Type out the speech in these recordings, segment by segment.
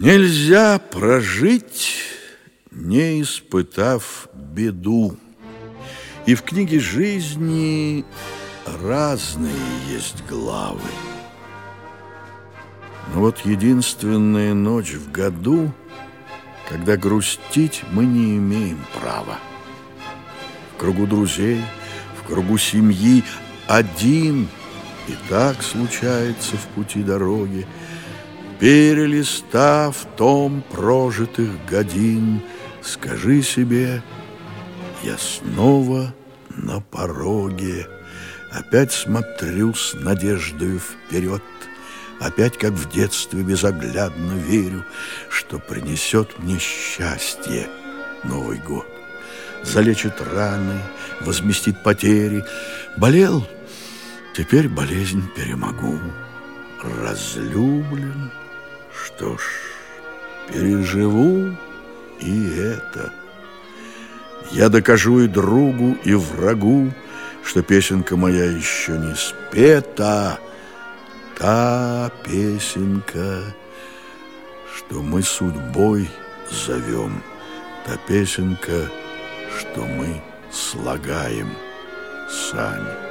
Нельзя прожить, не испытав беду. И в книге жизни разные есть главы. Но вот единственная ночь в году, когда грустить мы не имеем права. В кругу друзей, в кругу семьи один, и так случается в пути дороги, Перелистав том прожитых годин, Скажи себе, я снова на пороге, Опять смотрю с надеждою вперед, Опять, как в детстве, безоглядно верю, Что принесет мне счастье Новый год. Залечит раны, возместит потери. Болел, теперь болезнь перемогу. Разлюблен, что ж, переживу и это. Я докажу и другу, и врагу, что песенка моя еще не спета. Та песенка, что мы судьбой зовем, та песенка, что мы слагаем сами.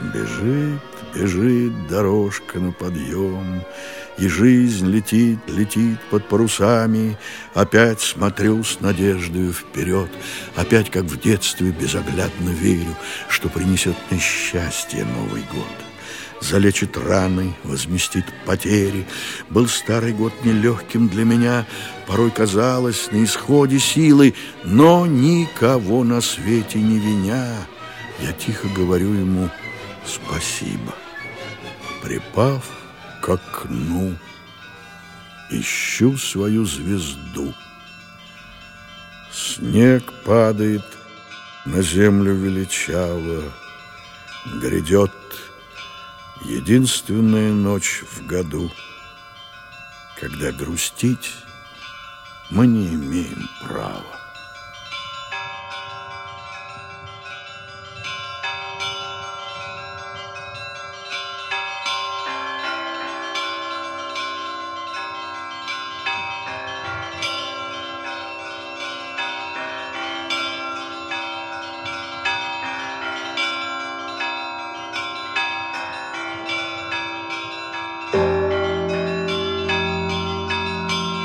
Бежит, бежит дорожка на подъем, И жизнь летит, летит под парусами. Опять смотрю с надеждою вперед, Опять, как в детстве, безоглядно верю, Что принесет мне счастье Новый год залечит раны, возместит потери. Был старый год нелегким для меня, порой казалось на исходе силы, но никого на свете не виня. Я тихо говорю ему — спасибо. Припав к окну, ищу свою звезду. Снег падает на землю величаво, Грядет единственная ночь в году, Когда грустить мы не имеем права.